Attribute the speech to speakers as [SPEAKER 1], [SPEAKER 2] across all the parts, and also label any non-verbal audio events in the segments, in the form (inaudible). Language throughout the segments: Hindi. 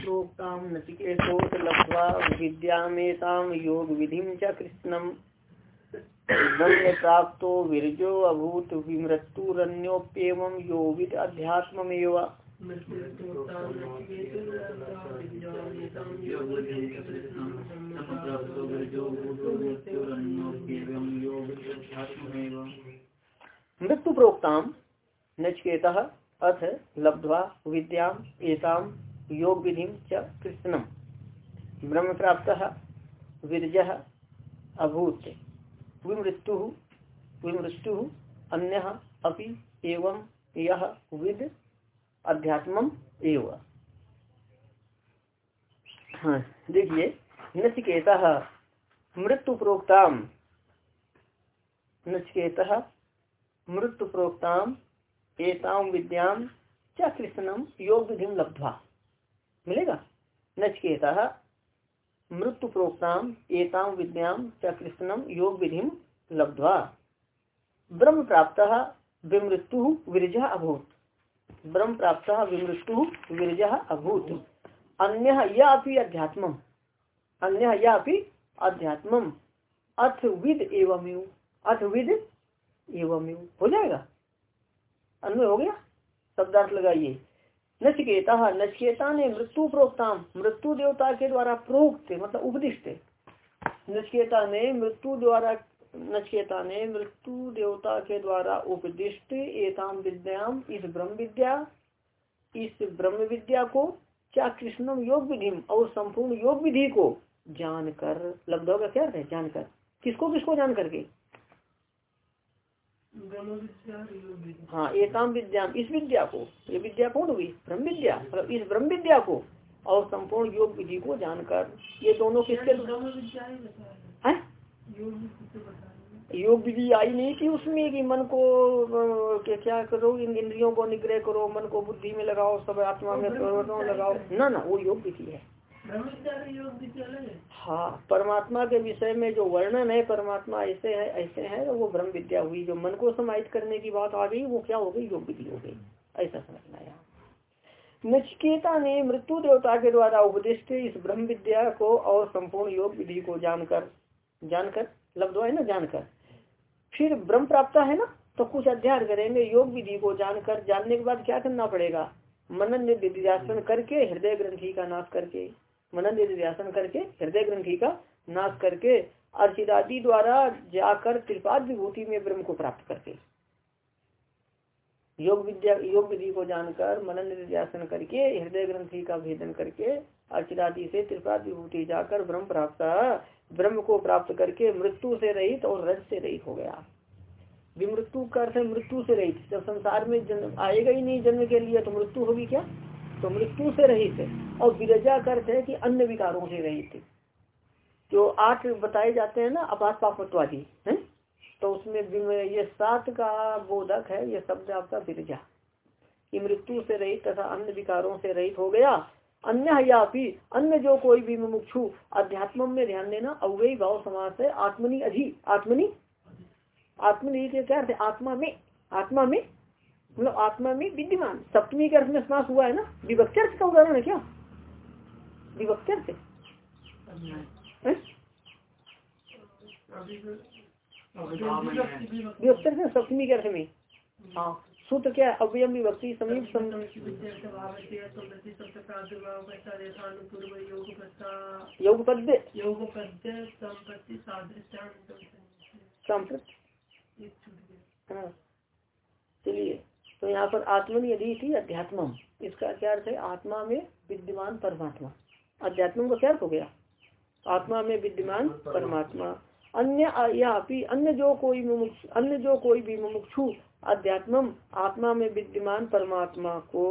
[SPEAKER 1] प्रोक्ताम नचिकेतोत लब्ध्वा विद्यामेताम योग च कृष्णम। विरजो अभूत विमृत्युरन्योप्येव यो विद अध्यात्ममेव। मृत्यु प्रोक्ताम नचकेत अथ लब्ध्वा विद्या एताम योग विधि कृष्णम। ब्रह्म प्राप्त विरज, अभूत। विमृत्यु विमृत्यु अन्य अपि एवं यह विद अध्यात्म एव। हाँ देखिए, नचिकेत मृत्यु प्रोक्ता नचिकेत मृत्यु प्रोक्ताम एताम विद्याम च कृष्णम योग विधि लब्ध्वा। मिलेगा? नचकेत मृत्यु प्रोक्ताम एताम विद्याम च कृष्णम योग विधि लब्ध्वा ब्रह्म प्राप्त विमृत्यु विरजा अभूत। ब्रह्म प्राप्त विमृत्यु विरजा अभूत। अन्य या अपनी अध्यात्म अन्य या अपनी अध्यात्म अथ विद एवं अथ विद एवं हो जाएगा? अन्वय हो गया? शब्दार्थ लगाइए। नचकेता नचकेता ने मृत्यु प्रोक्ताम मृत्यु देवता के द्वारा प्रोक्त मतलब उपदिष्ट। नचकेता ने मृत्यु द्वारा नचकेता ने मृत्यु देवता के द्वारा उपदिष्ट एताम विद्याम इस ब्रह्म विद्या, इस ब्रह्म विद्या को, क्या कृष्णम योग विधि, और संपूर्ण योग विधि को, जानकर, लब्धों का क्या है? जानकर। किसको किसको जान करके हाँ एकाम विद्या इस विद्या को ये विद्या कौन हुई? ब्रह्म विद्या मतलब इस ब्रह्म विद्या को और संपूर्ण योग विधि को जानकर ये दोनों किसके है योग विधि आई नहीं कि उसमें कि मन को क्या क्या करो इन इंद्रियों को निग्रह करो मन को बुद्धि में लगाओ सब आत्मा में लगाओ। ना ना वो योग विधि है। हाँ परमात्मा के विषय में जो वर्णन है, परमात्मा ऐसे है ऐसे है, वो ब्रह्म विद्या हुई, जो मन को समाहित करने की बात आ गई, वो क्या हो गई? योग विधि हो गई। ऐसा समझना यहाँ। नचकेता ने मृत्यु देवता के द्वारा उपदिष्ट इस ब्रह्म विद्या को और संपूर्ण योग विधि को जानकर जानकर, लब्ध है ना? जानकर। फिर ब्रह्म प्राप्त है ना? तो कुछ अध्ययन करेंगे, योग विधि को जानकर, जानने के बाद क्या करना पड़ेगा? मनन निध्यासन करके, हृदय ग्रंथि का नाश करके। मनन निध्यासन करके, हृदय ग्रंथि का नाश करके अर्चिदादि द्वारा जाकर त्रिपाद विभूति में ब्रह्म को प्राप्त करके योग विद्या, योग विधि को जानकर मनन निध्यासन करके, हृदय ग्रंथि का भेदन करके अर्चिदादि से त्रिपाद विभूति जाकर ब्रह्म प्राप्त, ब्रह्म को प्राप्त करके मृत्यु से रहित और रज से रहित हो गया। विमृत्यु का अर्थ मृत्यु से रहित। जब संसार में जन्म आएगा ही नहीं जन्म के लिए तो मृत्यु होगी क्या? तो मृत्यु से रहित है और विरजा का अर्थ है कि अन्य विकारों से रहित जो आठ बताए जाते हैं ना, अपात पापत्वादी, है? तो उसमें ये सात का बोधक है, ये शब्द आपका विरजा। कि मृत्यु से रहित तथा अन्य विकारों से रहित हो गया। अन्य या भी अन्य जो कोई भी मुमुक्षु अध्यात्म में ध्यान देना अवयी भाव समाज से आत्मनि अधि, आत्मनि? आत्मनि के क्या आत्मा में आत्मा में मतलब आत्मा में विद्यमान। सप्तमी के अर्थ में समास हुआ है ना? विभक्त्यर्थ का उदाहरण है क्या? विभक्त्यर्थ विभक्त्यर्थ सप्तमी के अर्थ में। हाँ। सूत्र क्या है? अव्ययम विभक्ति समीप योग पद्य चलिए। तो यहाँ पर आत्मन यदि थी अध्यात्म इसका क्या अर्थ है? आत्मा में विद्यमान परमात्मा। अध्यात्म का क्या हो गया? आत्मा में विद्यमान परमात्मा। अन्य या अन्य जो कोई अन्य जो कोई भी मुमुक्षु अध्यात्म आत्मा में विद्यमान परमात्मा को।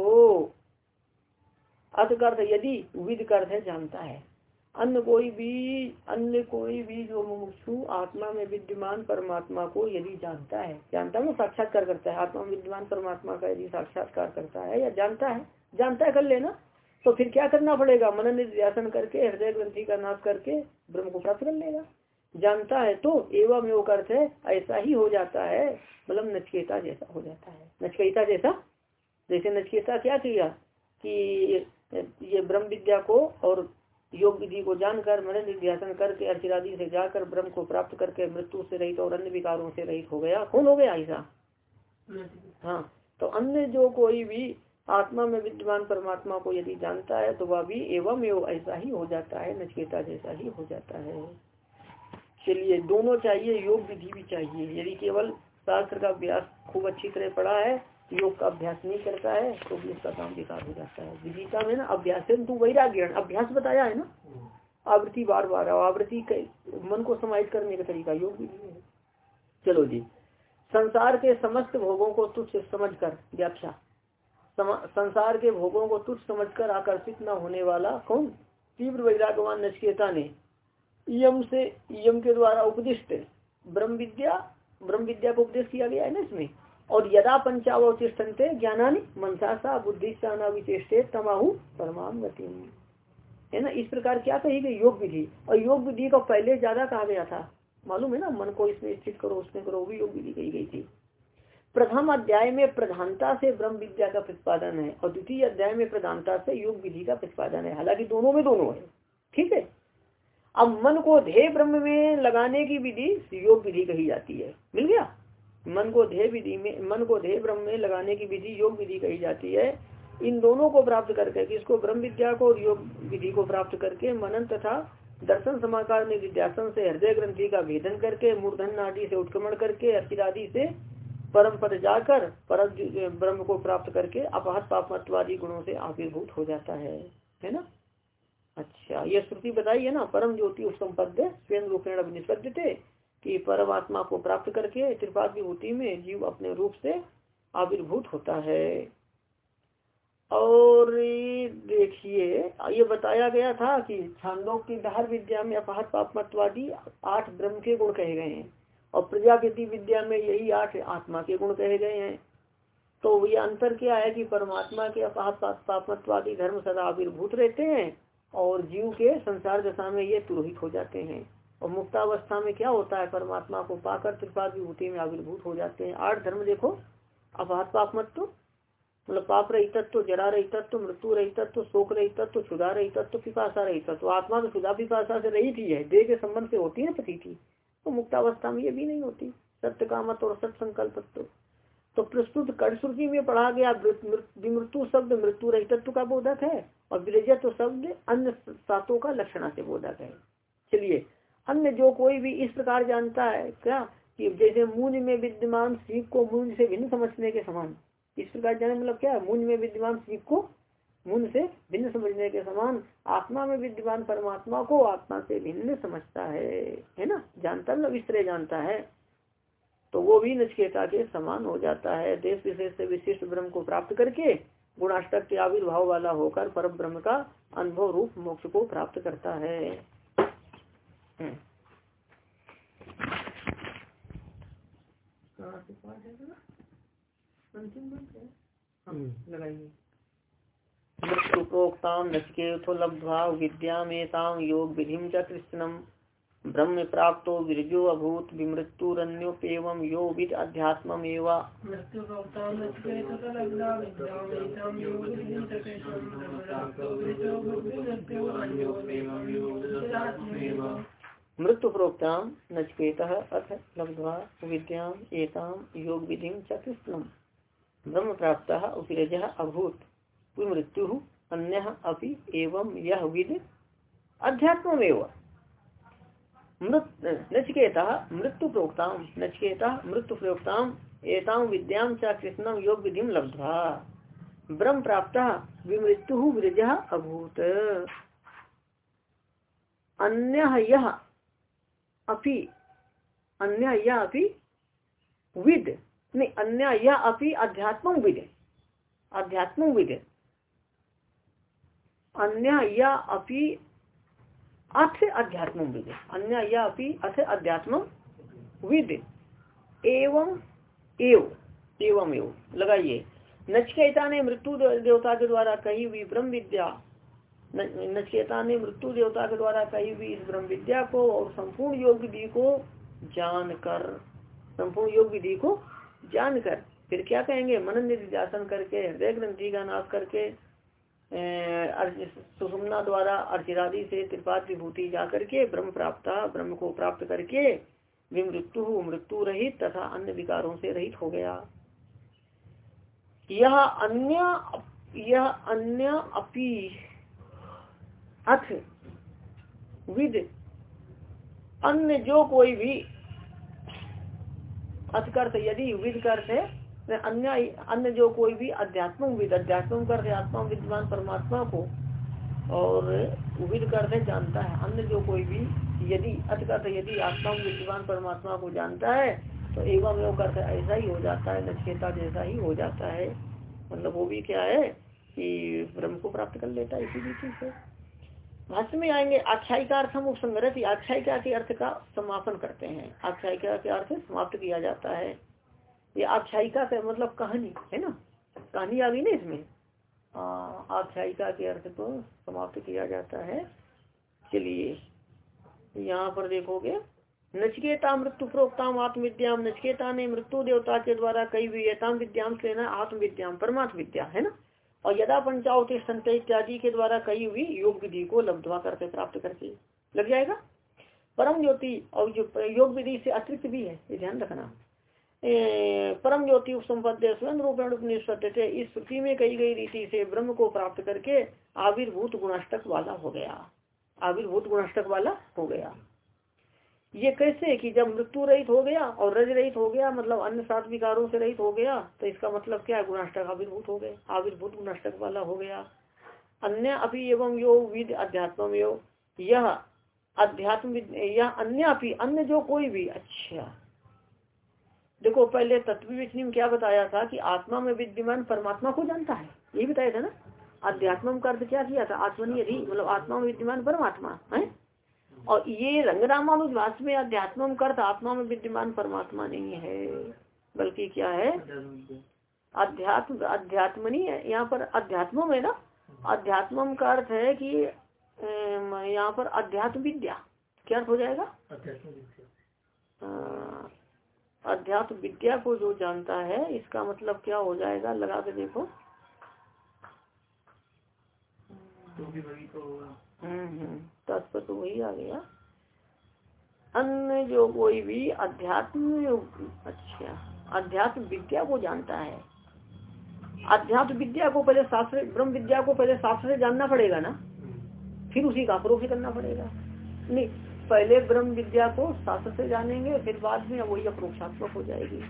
[SPEAKER 1] अर्थ यदि विद है, जानता है। अन्य कोई भी, अन्य कोई भी जो मुमुक्षु आत्मा में विद्यमान परमात्मा को यदि जानता है जानता है साक्षात्कार करता है। आत्मा में विद्यमान परमात्मा का यदि साक्षात्कार करता है या जानता है जानता है कर लेना तो फिर क्या करना पड़ेगा? मनन निर्यासन करके, हृदय ग्रंथि का नाश करके ब्रह्म को प्राप्त कर लेगा। जानता है तो एवं योग अर्थ है, ऐसा ही हो जाता है मतलब नचकेता जैसा हो जाता है। नचकेता जैसा? जैसे नचकेता क्या किया कि ये ब्रह्म विद्या को और योग विधि को जानकर मन निर्ध्यासन करके, अर्चिरादि से जाकर, ब्रह्म को प्राप्त करके, मृत्यु से रहित और अन्य विकारों से रहित हो गया कौन हो गया ऐसा। हाँ तो अन्य जो कोई भी आत्मा में विद्यमान परमात्मा को यदि जानता है तो वह भी एवं एवं ऐसा ही हो जाता है, नचकेता जैसा ही हो जाता है। चलिए, दोनों चाहिए योग विधि भी चाहिए। यदि केवल शास्त्र का अभ्यास खूब अच्छी तरह पढ़ा है योग का अभ्यास नहीं करता है तो भी उसका काम बेकार हो जाता है। विधिका में ना अभ्यास तो वैराग्य अभ्यास बताया है ना? आवृत्ति बार बार आवृत्ति मन को समाहित करने का तरीका योग विधि है। चलो जी संसार के समस्त भोगों को तुच्छ समझ कर व्याख्या संसार के भोगों को तुच्छ समझकर आकर्षित न होने वाला कौन? तीव्र वैरागवान नचकेता ने यम से यम के द्वारा उपदिष्ट ब्रह्म विद्या ब्रह्म विद्या को उपदेश किया गया है ना इसमें? और यदा पंचावतिष्ठन्ते ज्ञानानी मनसासा बुद्धिशाना विचेष्टे तमाहु परमाम गति है ना? इस प्रकार क्या कही गई? योग विधि। और योग विधि का पहले ज़्यादा कहा गया था। मालूम है ना? मन को इसमें स्थित करो, उसमें करो भी योग विधि कही गई थी। प्रथम अध्याय में प्रधानता से ब्रह्म विद्या का प्रतिपादन है और द्वितीय अध्याय में प्रधानता से योग विधि का प्रतिपादन है। हालाँकि दोनों में दोनों है। ठीक है? अब मन को ध्येय ब्रह्म में लगाने की विधि योग विधि कही जाती है। मिल गया? मन को ध्येय विधि में, मन को ध्येय ब्रह्म में लगाने की विधि, योग विधि कही जाती है। इन दोनों को प्राप्त करके किसको ब्रह्म विद्या को और योग विधि को प्राप्त करके मनन तथा दर्शन समाकार में विद्यासन से, हृदय ग्रंथि का भेदन करके, मूर्धन आदि से उत्क्रमण करके अर्चिरादि से परम पद जाकर, पर ब्रह्म को प्राप्त करके अपहत पापमत्वादी गुणों से आविर्भूत हो जाता है। है ना? अच्छा ये श्रुति बताई है ना, परम ज्योति पद स्वयं रूपेण निष्पद्य थे कि परमात्मा को प्राप्त करके त्रिपाद विभूति में जीव अपने रूप से आविर्भूत होता है। और देखिए, ये बताया गया था कि छांदों की धार विद्या में अपहत पापमत्वादी आठ ब्रह्म के गुण कहे गए हैं, और प्रजापति विद्या में यही आठ आत्मा के गुण कहे गए हैं। तो ये अंतर क्या है कि परमात्मा के अपहत पापमत्वादी धर्म सदा आविर्भूत रहते हैं, और जीव के संसार दशा में ये तुरोहित हो जाते हैं। और मुक्तावस्था में क्या होता है? परमात्मा को पाकर त्रिपाद विभूति में आविर्भूत हो जाते हैं। आठ धर्म देखो। अपहात पाप मत मतलब पाप रही तत्व, जरा रही तत्व, मृत्यु रही तत्व, शोक रही तत्व क्षुदा रही तत्व पिपाशा रही तत्व। आत्मा तो क्षुदा पिपाशा से रही थी है। देह के संबंध से होती है थी तो मुक्तावस्था में ये भी नहीं होती। सत्य का मत और सत्य संकल्प तो प्रस्तुत कड़ श्रुति में पढ़ा गया विमृत्यु शब्द मृत्यु रही तत्व का बोधक है। और विरजत्व शब्द अन्य सातों का लक्षणा से बोधक है। चलिए अन्य जो कोई भी इस प्रकार जानता है, क्या? कि जैसे मूंज में विद्यमान सीख को मूंज से भिन्न समझने के समान। इस प्रकार जाने मतलब क्या है? मूंज में विद्यमान सीख को मूंज से भिन्न समझने के समान। आत्मा में विद्यमान परमात्मा को आत्मा से भिन्न समझता है। है ना? जानता मतलब इस तरह जानता है। तो वो भी नचकेता के समान हो जाता है। देश विशेष से विशिष्ट ब्रह्म को प्राप्त करके गुणाष्टक के आविर्भाव वाला होकर पर ब्रह्म का अनुभव रूप मोक्ष को प्राप्त करता है। प्रोक्ताम नचकेतो लब्ध्वा विद्यामेताम योग विधि च कृष्णम ब्रह्म प्राप्त विरजो अभूत विमृत्युरन्योपेवं यो विद अध्यात्ममेव। मृत्यु प्रोक्ताम नचकेत अथ लब्ध्वा विद्याम एताम योग विधि च कृष्णम। ब्रह्म प्राप्त विरज अभूत मृत्यु अन्य अपि एवं यह विद अध्यात्मेव नचकेता मृत्यु प्रोक्ता नचकेता मृत्यु प्रोक्ताम एताम विद्याम च कृष्णम योग विधि लब्ध्वा। ब्रह्म प्राप्त विमृत्यु विरज अभूत। अन्य यह अपि, अन्य या अपि विद नहीं अन्य या अपि अध्यात्म विद। अध्यात्म विद। अन्य या अपि अथ अध्यात्म विद। अन्य या अपि अथ अध्यात्म विद। एवं एव एवं एव। लगाइए। नचकेता ने मृत्यु देवता के द्वारा कही हुई ब्रह्म विद्या। नचकेता ने मृत्यु देवता के द्वारा कही हुई इस ब्रह्म विद्या को और संपूर्ण योग विधि को जानकर, संपूर्ण योग विधि को जानकर, फिर क्या कहेंगे? मनन निर्देशन करके हृदय ग्रंथि का नाश करके सुषुम्ना द्वारा अर्चिरादि से त्रिपाद विभूति जा करके ब्रह्म प्राप्त, ब्रह्म को प्राप्त करके विमृत्यु, मृत्यु रहित तथा अन्य विकारों से रहित हो गया। यह अन्य यह अन्य अपी अथ, विद अन्य जो कोई भी अथ करते यदि विद करते अन्य अन्य जो कोई भी अध्यात्म विद, अध्यात्म करते आत्मा विद्वान परमात्मा को और विद करते जानता है। अन्य जो कोई भी यदि अथ करते यदि आत्मा विद्यमान परमात्मा को जानता है तो एवं एवं करते ऐसा ही हो जाता है नचकेता जैसा ही हो जाता है। मतलब वो भी क्या है कि ब्रह्म को प्राप्त कर लेता है इसी रीति से। भाष्य में आएँगे, आख्यायिका अर्थ हम उपसंग्रह आख्यायिका के अर्थ का समापन करते हैं। आख्यायिका के अर्थ समाप्त किया जाता है। ये आख्यायिका का मतलब कहानी, है ना? कहानी आ गई ना इसमें? आख्यायिका के अर्थ को समाप्त किया जाता है। चलिए, यहाँ पर देखोगे। नचकेता मृत्यु प्रोक्ताम आत्मविद्याम, नचकेता ने मृत्यु देवता के द्वारा कई विद्याम विद्याम लेना आत्मविद्याम परमात्म विद्या है ना? और यदा पंचावती संत इत्यादि के द्वारा कही हुई योग विधि को लब्धवा करके प्राप्त करके लग जाएगा। परम ज्योति और जो योग विधि से अतिरिक्त भी है, ये ध्यान रखना। परम ज्योति उपसंपद्य स्वयं रूपेण थे इस पृथ्वी में कही गई रीति से ब्रह्म को प्राप्त करके आविर्भूत गुणाष्टक वाला हो गया। आविर्भूत गुणाष्टक वाला हो गया। ये कैसे कि जब मृत्यु रहित हो गया और रज रहित हो गया मतलब अन्य सात विकारों से रहित हो गया तो इसका मतलब क्या है? गुणाष्टक आविर्भूत हो गए। आविर्भूत गुणाष्टक वाला हो गया। अन्य अभी एवं यो विद अध्यात्म यो। यह अध्यात्म यह अन्य अभी अन्य जो कोई भी। अच्छा। देखो, पहले तत्व में क्या बताया था कि आत्मा में विद्यमान परमात्मा को जानता है। यही बताया था ना? अध्यात्म का अर्थ क्या किया था? आत्मनीय मतलब आत्मा में विद्यमान परमात्मा, है? और ये रंगरामानुज में अध्यात्म का अर्थ आत्मा में विद्यमान परमात्मा नहीं है बल्कि क्या है? अध्यात्म अध्यात्म नहीं है यहाँ पर अध्यात्म में ना अध्यात्म का अर्थ है कि यहाँ पर अध्यात्म विद्या क्या अर्थ हो जाएगा? अध्यात्म विद्या। को जो जानता है इसका मतलब क्या हो जाएगा? लगा के देखो। तो हम्म, हम्म। तत्व तो वही आ गया। अन्य जो कोई भी अध्यात्म अच्छा अध्यात्म विद्या को जानता है अध्यात्म विद्या को पहले शास्त्र ब्रह्म विद्या को पहले शास्त्र से जानना पड़ेगा ना? फिर उसी का अप्रोक्ष करना पड़ेगा। नहीं पहले ब्रह्म विद्या को शास्त्र से जानेंगे फिर बाद में वही अप्रोक्षात्मक हो जाएगी।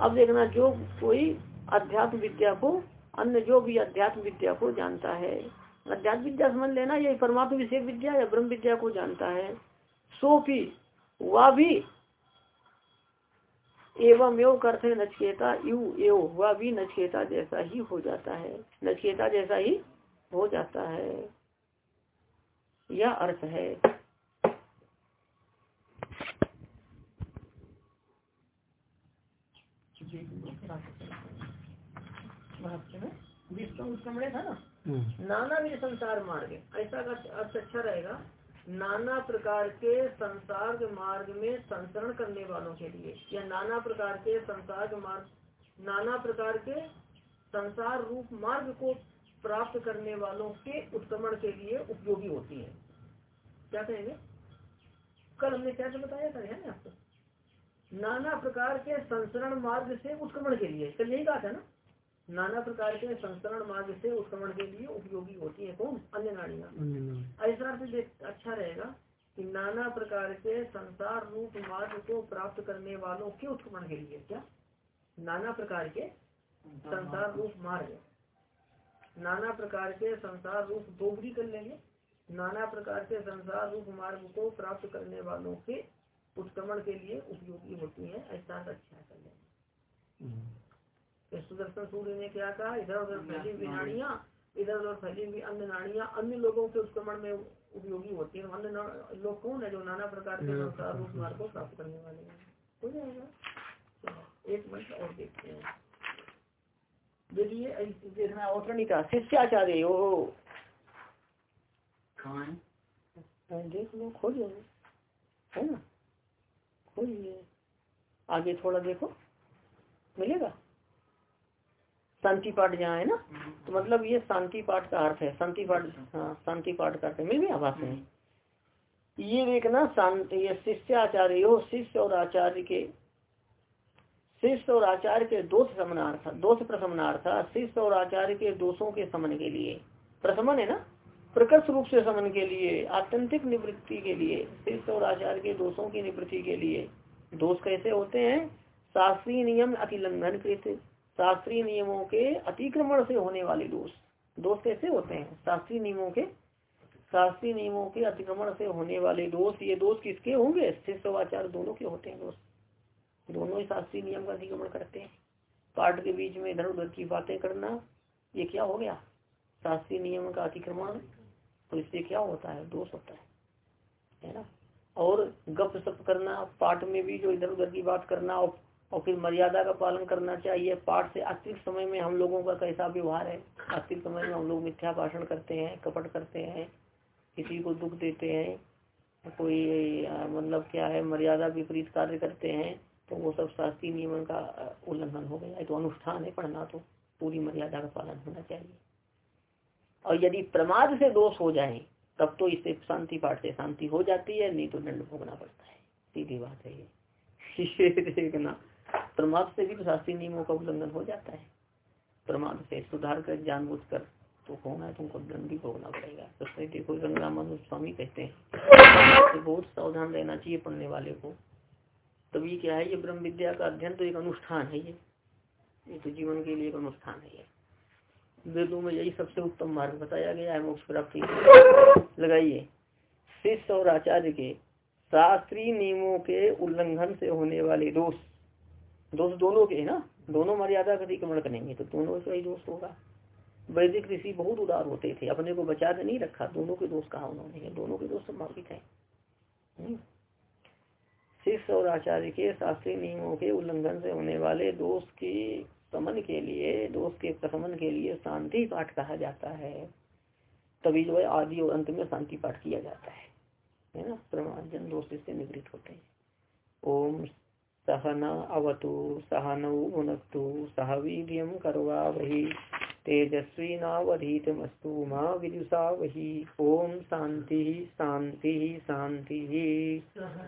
[SPEAKER 1] अब देखना जो कोई अध्यात्म विद्या को अन्य जो भी अध्यात्म विद्या को जानता है अध्यात्म विद्या समझ लेना, ये परमात्म विषय विद्या या ब्रह्म विद्या को जानता है। सो भी वह भी एवं एव करते नचकेता यू एव वह भी नचकेता जैसा ही हो जाता है। नचकेता जैसा ही हो जाता है। यह अर्थ है। था ना। नाना भी संसार मार्ग ऐसा अर्थ अच्छा रहेगा, नाना प्रकार के संसार मार्ग में संसरण करने वालों के लिए, या नाना प्रकार के संसार मार्ग, नाना प्रकार के संसार रूप मार्ग को प्राप्त करने वालों के उत्क्रमण के लिए उपयोगी होती है। क्या कहेंगे? कल हमने क्या बताया था ध्यान आपको? नाना प्रकार के संसरण मार्ग से उत्क्रमण के लिए, कल यही कहा था ना? नाना प्रकार के संस्करण मार्ग से उत्क्रमण के लिए उपयोगी होती है कौन? अन्य नाड़ियाँ। ऐसा अर्थ अच्छा रहेगा कि नाना प्रकार के संसार रूप मार्ग को प्राप्त करने वालों के उत्क्रमण के लिए क्या? नाना प्रकार के संसार रूप मार्ग। नाना प्रकार के संसार रूप दो भी कर लेंगे। नाना प्रकार के संसार रूप मार्ग को प्राप्त करने वालों के उत्क्रमण के लिए उपयोगी होती है। ऐसा अच्छा कर लेंगे। सुदर्शन सूर्य ने क्या कहा? इधर उधर फैली हुई नाड़ियाँ इधर उधर फैली हुई अन्य नाड़ियाँ अन्य लोगों के उत्क्रमण में उपयोगी होती है। अन्य लोग कौन है जो नाना प्रकार के अनुसार रूप मार्ग को प्राप्त करने वाले हैं? हो जाएगा। एक मिनट और देखते हैं। देखिए देखना औतरणिका शिष्याचार्य हो देख लो खोलिए है ना? खोलिए। आगे थोड़ा देखो। मिलेगा? शांति पाठ जहाँ है ना तो मतलब ये शांति पाठ का अर्थ है शांति पाठ हाँ शांति पाठ का अर्थ मिल गया आवास में ये देखना शांति ये शिष्य आचार्य हो शिष्य और आचार्य के शिष्य और आचार्य के दोष समनार्थ दोष प्रशमनार्थ शिष्य और आचार्य के दोषों के समन के लिए। प्रशमन है ना? प्रकर्ष रूप से समन के लिए आतंतिक निवृत्ति के लिए शिष्य और आचार्य के दोषों की निवृत्ति के लिए। दोष कैसे होते हैं? शास्त्रीय नियम अतिलंघन कृत। शास्त्रीय नियमों के अतिक्रमण से होने वाले दोष दोष कैसे होते हैं? शास्त्रीय नियमों के, शास्त्रीय नियमों के अतिक्रमण से होने वाले दोष, ये दोष किसके होंगे? शिष्य आचार दोनों के होते हैं दोष। दोनों ही शास्त्रीय नियम का अतिक्रमण करते हैं। पाठ के बीच में इधर उधर की बातें करना, ये क्या हो गया? शास्त्रीय नियम का अतिक्रमण तो इससे क्या होता है? दोष होता है। है ना? और गप सप करना, पाठ में भी जो इधर उधर की बात करना और और फिर मर्यादा का पालन करना चाहिए। पाठ से अतिरिक्त समय में हम लोगों का कैसा व्यवहार है? अतिरिक्त समय में हम लोग मिथ्या भाषण करते हैं, कपट करते हैं, किसी को दुख देते हैं, कोई मतलब क्या है, मर्यादा विपरीत कार्य करते हैं तो वो सब शास्त्रीय नियमन का उल्लंघन हो गया। तो अनुष्ठान है, पढ़ना तो पूरी मर्यादा का पालन होना चाहिए। और यदि प्रमाद से दोष हो जाए, तब तो इससे शांति पाठ से शांति हो जाती है, नहीं तो दंड भोगना पड़ता है। सीधी बात है ये (laughs) देखना। प्रमाद से भी तो शास्त्रीय नियमों का उल्लंघन हो जाता है। प्रमाद से सुधार कर, जानबूझ कर तो होना है, तुमको दंड भी भोगना पड़ेगा। तो देखो रंगरामान स्वामी कहते हैं तो बहुत सावधान रहना चाहिए पढ़ने वाले को। तभी क्या है, ये ब्रह्म विद्या का अध्ययन तो एक अनुष्ठान है ये। ये तो जीवन के लिए एक अनुष्ठान है ये। वेदों में यही सबसे उत्तम मार्ग बताया गया है, मोक्ष प्राप्ति। लगाइए। शिष्य और आचार्य के शास्त्रीय नियमों के उल्लंघन से होने वाले दोष। दोष दोनों के है ना? दोनों मर्यादा का अतिक्रमण करेंगे तो दोनों का ही दोष होगा। वैदिक ऋषि बहुत उदार होते थे, अपने को बचा के नहीं रखा। दोनों के दोष कहा उन्होंने दोनों के दोष संभावित है। हम्म। शिष्य और आचार्य के शास्त्रीय नियमों के उल्लंघन से होने वाले दोष की समन के लिए दोष के प्रशमन के लिए शांति पाठ कहा जाता है। तभी जो है आदि और अंत में शांति पाठ किया जाता है। है ना? प्रमाजन दोष से निवृत्त होते हैं। ओम सहना अवतु, सहनौ उनस्तु, सह वीर करवा वही तेजस्वी नावधीतमस्तु, माँ विदुषा वही। ओम शांति शांति शांति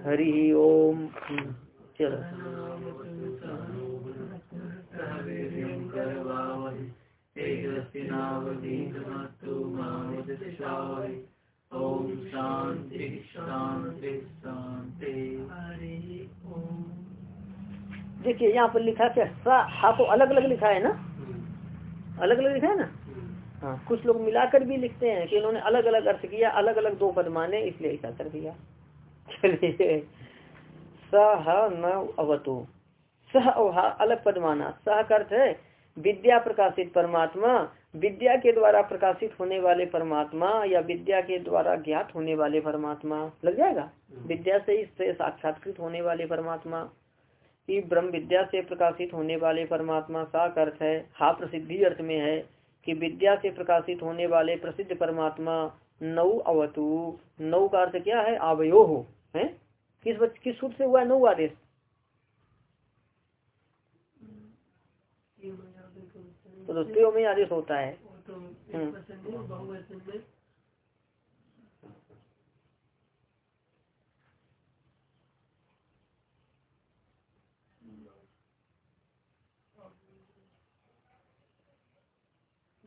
[SPEAKER 1] हरि ओम। चलो। यहाँ पर लिखा क्या सा हा को अलग अलग लिखा है ना? अलग अलग लिखा है ना? हाँ कुछ लोग मिलाकर भी लिखते हैं कि इन्होंने अलग अलग अर्थ किया अलग अलग दो पद माने इसलिए ऐसा कर दिया। चलिए। सह न अवतु सह और हा अलग पद माना। सह अर्थ है विद्या प्रकाशित परमात्मा। विद्या के द्वारा प्रकाशित होने वाले परमात्मा या विद्या के द्वारा ज्ञात होने वाले परमात्मा। लग जाएगा? विद्या से ही साक्षात्कृत होने वाले परमात्मा। कि ब्रह्म विद्या से प्रकाशित होने वाले परमात्मा का अर्थ है हा प्रसिद्धि अर्थ में है कि विद्या से प्रकाशित होने वाले प्रसिद्ध परमात्मा नौ अवतु। नौ का अर्थ क्या है? आवयो हो? है किस बच किस सूत्र से हुआ है नौ आदेश? तो में आदेश होता है।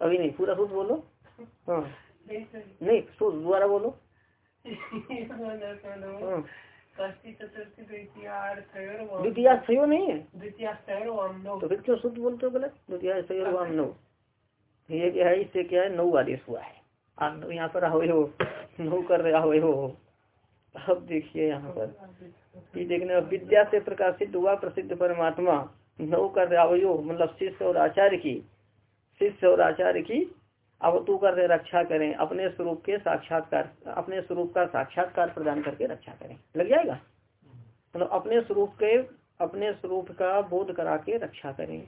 [SPEAKER 1] अभी नहीं पूरा सूत्र बोलो। हाँ। नहीं दोबारा बोलो। हाँ। द्वितीय सयो नहीं है? तो फिर क्यों शुद्ध बोलते हो गलत? द्वितीय सयो वाम नौ ये क्या है इससे क्या है? नौ आदेश हुआ है। आप यहाँ पर आओ हो नौ कर रहे हो। अब देखिए यहाँ पर। ये देखने विद्या से प्रकाशित हुआ, प्रसिद्ध परमात्मा। नौ कर अवयो मतलब शिष्य और आचार्य की। शिष्य और आचार्य की अवतु कर रक्षा करें। अपने स्वरूप के साक्षात्कार, अपने स्वरूप का साक्षात्कार प्रदान करके रक्षा करें। लग जाएगा? मतलब अपने स्वरूप के, अपने स्वरूप का बोध करा के रक्षा करें।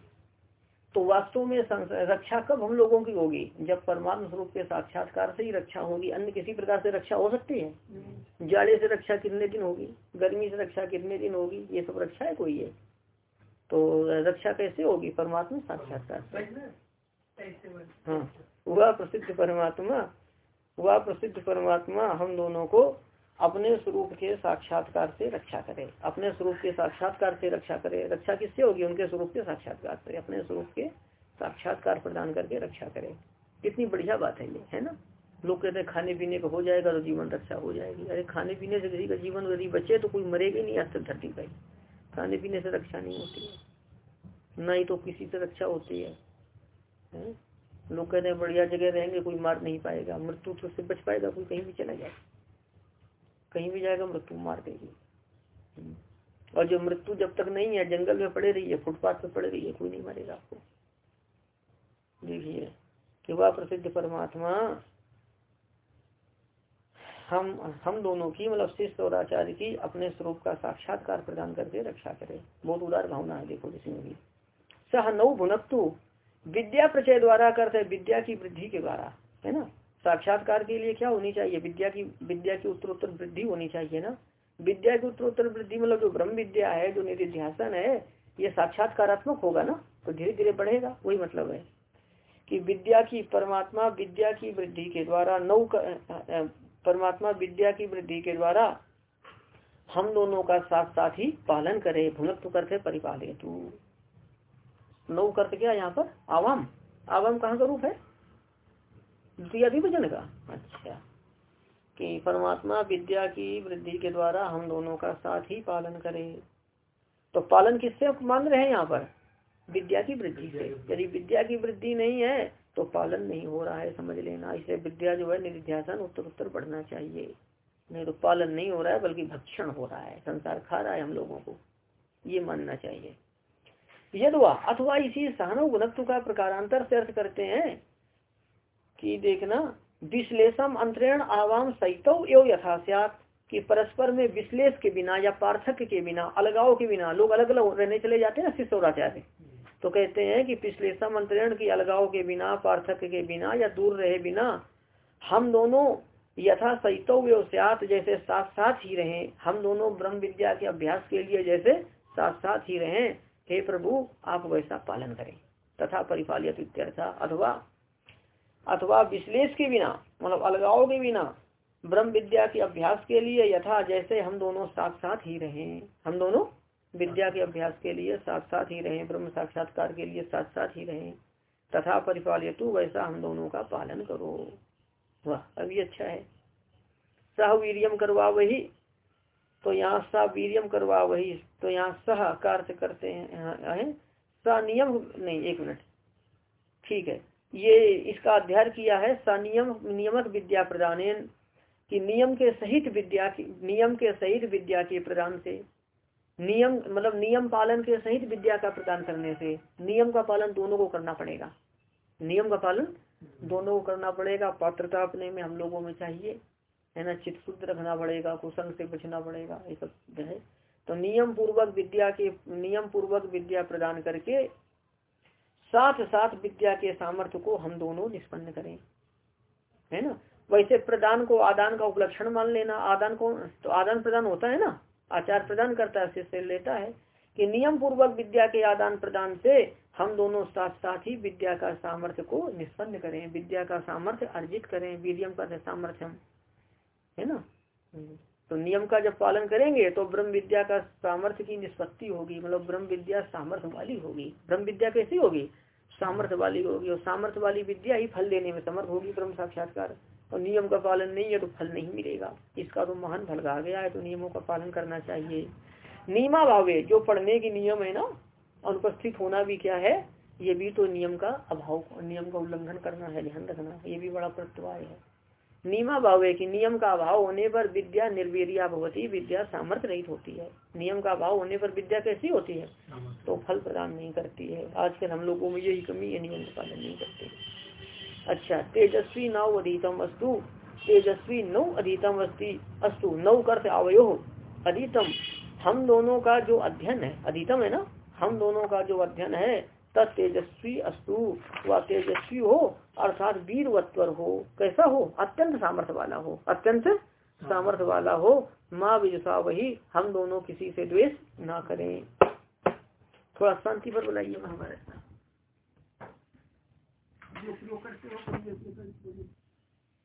[SPEAKER 1] तो वास्तव में रक्षा कब हम लोगों की होगी? जब परमात्मा स्वरूप के साक्षात्कार से ही रक्षा होगी। अन्य किसी प्रकार से रक्षा हो सकती है। जाड़े से रक्षा कितने दिन होगी? गर्मी से रक्षा कितने दिन होगी? ये सब रक्षा है कोई? है तो रक्षा कैसे होगी? परमात्मा साक्षात्कार हाँ। वह प्रसिद्ध परमात्मा वह प्रसिद्ध परमात्मा हम दोनों को अपने स्वरूप के साक्षात्कार से रक्षा करे। अपने स्वरूप के साक्षात्कार से रक्षा करे। रक्षा किससे होगी? उनके स्वरूप के साक्षात्कार से। अपने स्वरूप के साक्षात्कार प्रदान करके रक्षा करे। कितनी बढ़िया बात है ये है ना? लोग कहते हैं खाने पीने का हो जाएगा तो जीवन रक्षा हो जाएगी। अरे खाने पीने से किसी का जीवन यदि बचे तो कोई मरेगा नहीं आज तक धरती पर। खाने पीने से रक्षा नहीं होती है। न ही तो किसी से रक्षा होती है, है? लोग कहते हैं बढ़िया जगह रहेंगे कोई मार नहीं पाएगा। मृत्यु तो उससे बच पाएगा कोई कहीं भी चला जाए। कहीं भी जाएगा, मृत्यु मार देगी। और जो मृत्यु जब तक नहीं है, जंगल में पड़े रही है फुटपाथ पे पड़े रही है कोई नहीं मारेगा आपको। देखिए कि वह प्रसिद्ध परमात्मा, हम हम दोनों की मतलब शिष्य और आचार्य की, अपने स्वरूप का साक्षात्कार प्रदान करके रक्षा करे। बहुत उदार भावना है, देखो जिसमें भी। सह नौ भुनक्तु विद्या प्रचय द्वारा करते विद्या की वृद्धि के द्वारा, है ना? साक्षात्कार के लिए क्या होनी चाहिए? विद्या की विद्या की उत्तरोत्तर वृद्धि होनी चाहिए ना? विद्या की उत्तरोत्तर वृद्धि मतलब जो ब्रह्म विद्या है, जो निधिध्यासन है, ये साक्षात्कारात्मक होगा ना? तो धीरे धीरे बढ़ेगा, वही मतलब है। कि विद्या की परमात्मा विद्या की वृद्धि के द्वारा, नौ परमात्मा विद्या की वृद्धि के द्वारा हम दोनों का साथ साथ ही पालन करे, भुनत्व करते परिपाले तू नौ करते क्या यहाँ पर? आवाम। आवाम कहाँ का रूप है? द्वितीय विभजन का? अच्छा। कि परमात्मा विद्या की वृद्धि के द्वारा हम दोनों का साथ ही पालन करे। तो पालन किससे मान रहे हैं यहाँ पर? विद्या की वृद्धि से। यदि विद्या की वृद्धि नहीं है तो पालन नहीं हो रहा है समझ लेना। इसे विद्या जो है निध्यासन उत्तर उत्तर बढ़ना चाहिए। नहीं तो पालन नहीं हो रहा है बल्कि भक्षण हो रहा है। संसार खा रहा है हम लोगों को। ये मानना चाहिए। यदवा अथवा इसी सहनो गुणत्व का प्रकारांतर से अर्थ करते हैं। कि देखना, विश्लेषम अंतरण आवाम सहित एवं यथास्यात कि परस्पर में विश्लेष के बिना या पार्थक्य के बिना, अलगाव के बिना लोग अलग अलग रहने चले जाते हैं शिष्य और आचार्य। तो कहते हैं कि विश्लेषम अंतरण की अलगाव के बिना पार्थक्य के बिना या दूर रहे बिना, हम दोनों यथा सहितो व्यवसात जैसे साथ साथ ही रहे। हम दोनों ब्रह्म विद्या के अभ्यास के लिए जैसे साथ साथ ही रहे। हे प्रभु, आप वैसा पालन करें। तथा परिपालित अथवा अथवा विश्लेष के बिना मतलब अलगाव के बिना, ब्रह्म विद्या के अभ्यास के लिए यथा जैसे हम दोनों साथ साथ ही रहे, हम दोनों विद्या के अभ्यास के लिए साथ साथ ही रहे, ब्रह्म साक्षात्कार के लिए साथ साथ ही रहे, तथा परिपालितु वैसा हम दोनों का पालन करो। वह अभी अच्छा है। सह वीरियम करवा वही तो यहाँ सह वीरियम करवा वही तो यहाँ सह कार्य करते हैं सनियम नहीं, एक मिनट। ठीक है। ये इसका अध्ययन किया है सनियम, नियमक विद्या प्रदान कि नियम के सहित विद्या की, नियम के सहित विद्या के प्रदान से, नियम मतलब नियम पालन के सहित विद्या का प्रदान करने से, नियम का पालन दोनों को करना पड़ेगा। नियम का पालन दोनों को करना पड़ेगा, पात्रता अपने में हम लोगों में चाहिए, है ना चित शुद्ध रखना पड़ेगा, कुसंग से बचना पड़ेगा, ये सब है। तो नियम पूर्वक विद्या के, नियम पूर्वक विद्या प्रदान करके साथ साथ विद्या के सामर्थ्य को हम दोनों निष्पन्न करें। है ना? वैसे प्रदान को आदान का उपलक्षण मान लेना। आदान को तो आदान प्रदान होता है ना? आचार प्रदान करता है शिष्य लेता है। कि नियम पूर्वक विद्या के आदान प्रदान से हम दोनों साथ साथ ही विद्या का सामर्थ्य को निष्पन्न करें। विद्या का सामर्थ्य अर्जित करें। वीरियम का सामर्थ्य हम, है ना? तो नियम का जब पालन करेंगे तो ब्रह्म विद्या का सामर्थ्य की निष्पत्ति होगी। मतलब ब्रह्म विद्या सामर्थ्य वाली होगी। ब्रह्म विद्या कैसी होगी? सामर्थ्य वाली होगी और सामर्थ्य वाली विद्या ही फल देने में समर्थ होगी ब्रह्म साक्षात्कार। और नियम का पालन नहीं है तो फल नहीं मिलेगा। इसका तो महान फल कहा गया है तो नियमों का पालन करना चाहिए। नियमा भावे जो पढ़ने के नियम है ना, अनुपस्थित होना भी क्या है? ये भी तो नियम का अभाव, नियम का उल्लंघन करना है, ध्यान रखना। ये भी बड़ा प्रत्यवाय है। नियमा भाव है कि नियम का अभाव होने पर विद्या निर्वीरिया भवती विद्या सामर्थ्य रहित होती है। नियम का अभाव होने पर विद्या कैसी होती है? तो फल प्रदान नहीं करती है। आजकल हम लोगों में यही कमी है नियम का पालन नहीं करते। अच्छा तेजस्वी नव अधितम अस्तु। तेजस्वी नौ अधितम अस्ति अस्तु नौ करते अवयो अधीतम हम दोनों का जो अध्ययन है अधितम है ना? हम दोनों का जो अध्ययन है तेजस्वी अस्तु। व तेजस्वी हो अर्थात वीरवत्वर हो। कैसा हो? अत्यंत सामर्थ्य वाला हो। अत्यंत सामर्थ्य वाला हो। माँ विजसा वही हम दोनों किसी से द्वेष ना करें। थोड़ा शांति पर बुलाइए महाभारत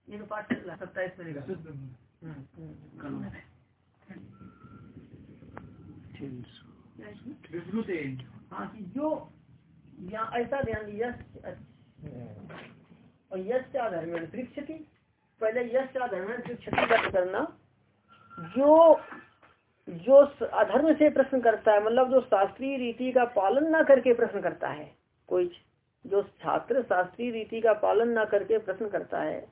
[SPEAKER 1] ये तो पाठ सत्ताईस मिलेगा हम्म, हम्म। हाँ जो यहाँ ऐसा ध्यान यश और यश धर्म वृक्षति पहले यश धर्म वृक्षति व्यक्त करना। जो जो अधर्म से प्रश्न करता है मतलब जो शास्त्रीय रीति का पालन ना करके प्रश्न करता है कोई जो छात्र शास्त्रीय रीति का पालन ना करके प्रश्न करता है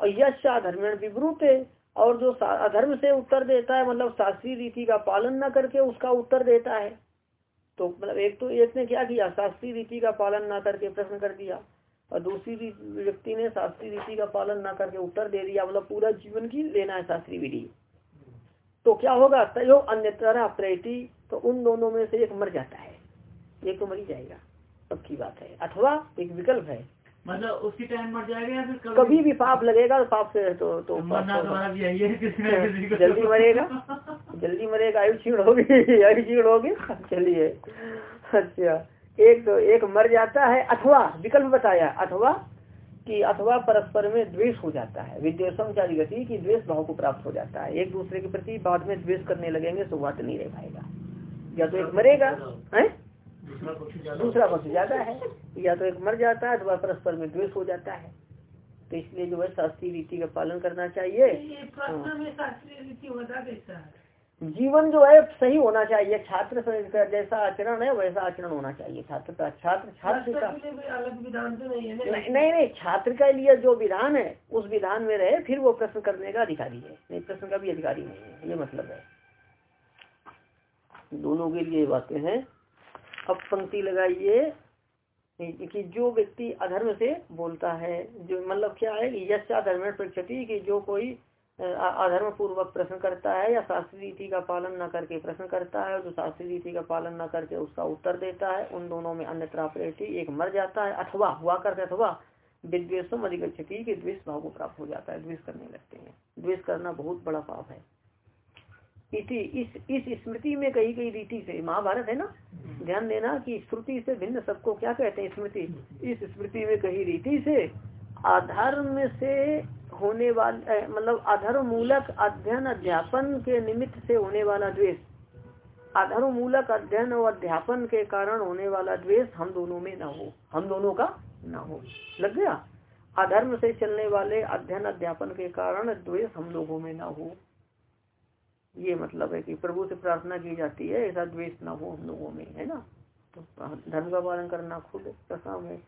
[SPEAKER 1] और यश धर्म विवृत और जो अधर्म से उत्तर देता है मतलब शास्त्रीय रीति का पालन ना करके उसका उत्तर देता है। तो मतलब एक तो एक ने क्या किया? शास्त्रीय रीति का पालन ना करके प्रश्न कर दिया। और दूसरी व्यक्ति ने शास्त्रीय रीति का पालन ना करके उत्तर दे दिया। मतलब पूरा जीवन की लेना है शास्त्रीय विधि। तो क्या होगा? तयो अन्यतरा प्रेटी तो उन दोनों में से एक मर जाता है। एक तो मर ही जाएगा। सबकी बात है। अथवा एक विकल्प है।
[SPEAKER 2] मतलब उसी टाइम मर जाएगा या फिर
[SPEAKER 1] कभी? भी पाप लगेगा तो पाप से तो तो
[SPEAKER 2] मरना
[SPEAKER 1] तो जल्दी मरेगा। जल्दी मरेगा आयु छीण होगी आयु छीण होगी। चलिए। अच्छा एक तो एक मर जाता है अथवा विकल्प बताया अथवा कि अथवा परस्पर में द्वेष हो जाता है। विद्वेषम चारी गति की द्वेष भाव को प्राप्त हो जाता है। एक दूसरे के प्रति बाद में द्वेष करने लगेंगे तो वाट नहीं रह पाएगा। या तो एक मरेगा है? दूसरा पक्ष ज़्यादा है। या तो एक मर जाता है अथवा परस्पर में द्वेष हो जाता है। तो इसलिए जो है शास्त्रीय रीति का पालन करना चाहिए। जीवन जो है सही होना चाहिए। छात्र जैसा आचरण है वैसा आचरण होना चाहिए। छात्र का छात्र छात्र का
[SPEAKER 2] अलग विधान तो नहीं है
[SPEAKER 1] नहीं नहीं छात्र के लिए जो विधान है उस विधान में रहे फिर वो प्रश्न करने का अधिकारी है। नहीं प्रश्न का भी अधिकारी नहीं है। ये मतलब है। दोनों के लिए बातें हैं। अब पंक्ति लगाइए। कि जो व्यक्ति अधर्म से बोलता है, जो मतलब क्या है यश अधर्म प्रक्षति कि जो कोई अधर्म पूर्वक प्रश्न करता है या शास्त्रीय रीति का पालन न करके प्रश्न करता है और जो शास्त्रीय रीति का पालन न करके उसका उत्तर देता है, उन दोनों में अन्य एक मर जाता है, अथवा हुआ करते अथवा विद्वेशम अधिगछति के द्वेष भाव को प्राप्त हो जाता है, द्वेष करने लगते हैं। द्वेष करना बहुत बड़ा पाप है। इसी इस इस स्मृति में कही गई रीति से, महाभारत है ना? ध्यान देना कि स्मृति से भिन्न सबको क्या कहते हैं स्मृति? इस स्मृति में कही रीति से अधर्म से होने वाले मतलब अधर्म मूलक अध्ययन, अध्यापन के निमित्त से होने वाला द्वेष। अधर्म मूलक अध्ययन और अध्यापन के कारण होने वाला द्वेष हम दोनों में ना हो। हम दोनों का ना हो। लग गया? अधर्म से चलने वाले अध्ययन, अध्यापन के कारण द्वेष हम लोगों में ना हो। ये मतलब है कि प्रभु से प्रार्थना की जाती है, ऐसा द्वेष ना हो हम लोगों में, है ना? तो धर्म का पालन करना खुद कसा में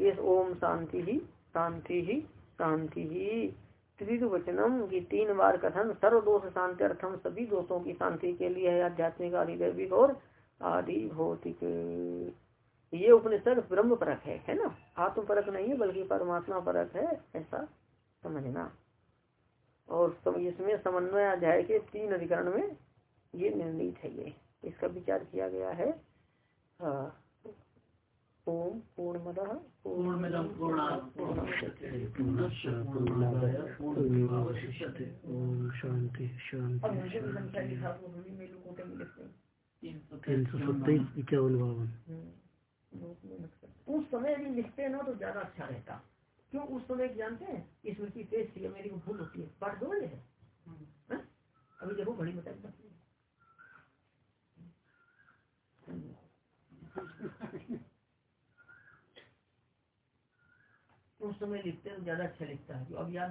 [SPEAKER 1] ये ओम शांति ही शांति ही शांति ही। त्रिवचनम की तीन बार कथन सर्व दोष शांति अर्थम सभी दोषों की शांति के लिए है, आध्यात्मिक आदि दैविक और आदि भौतिक ये उपनिषद ब्रह्म परक है है ना? आत्म परक नहीं है, बल्कि परमात्मा परक है, ऐसा समझना। और इसमें समन्वय अध्याय के तीन अधिकरण में ये निर्णित है ये। इसका विचार किया गया है ओम पूर्ण पूर्णमद शांति शांति तीन सौ सत्ताईस इक्यावन। बावन उस समय भी लिखते हैं ना तो ज़्यादा अच्छा रहता। क्यों? उस समय जानते हैं स्मृति तेज थी मेरी भूल होती है। पाठ दो है। हाँ? अभी देखो घड़ी बता उस समय लिखते हैं, ज़्यादा अच्छा लिखता है। जो अब याद